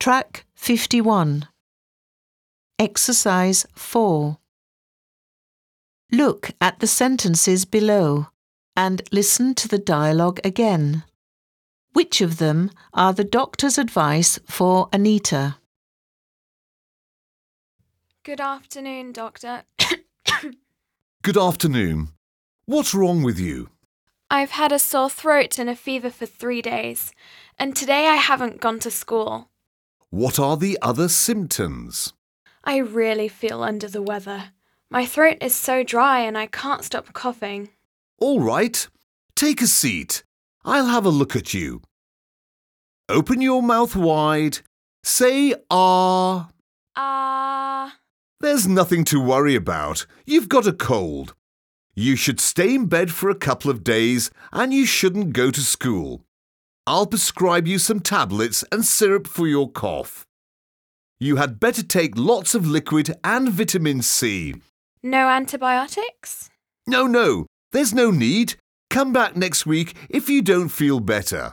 Track 51. Exercise 4. Look at the sentences below and listen to the dialogue again. Which of them are the doctor's advice for Anita? Good afternoon, Doctor. Good afternoon. What's wrong with you? I've had a sore throat and a fever for three days, and today I haven't gone to school. What are the other symptoms? I really feel under the weather. My throat is so dry and I can't stop coughing. All right. Take a seat. I'll have a look at you. Open your mouth wide. Say ah. Ah. There's nothing to worry about. You've got a cold. You should stay in bed for a couple of days and you shouldn't go to school. I'll prescribe you some tablets and syrup for your cough. You had better take lots of liquid and vitamin C. no antibiotics? No, no, there's no need. Come back next week if you don't feel better.